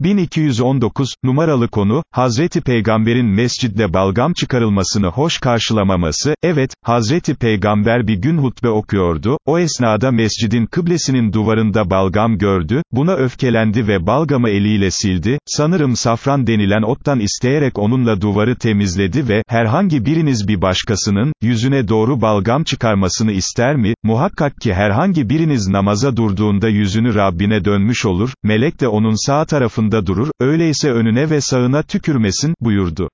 1219, numaralı konu, Hazreti Peygamber'in mescidde balgam çıkarılmasını hoş karşılamaması, evet, Hazreti Peygamber bir gün hutbe okuyordu, o esnada mescidin kıblesinin duvarında balgam gördü, buna öfkelendi ve balgamı eliyle sildi, sanırım safran denilen ottan isteyerek onunla duvarı temizledi ve, herhangi biriniz bir başkasının, yüzüne doğru balgam çıkarmasını ister mi, muhakkak ki herhangi biriniz namaza durduğunda yüzünü Rabbine dönmüş olur, melek de onun sağ tarafında durur, öyleyse önüne ve sağına tükürmesin, buyurdu.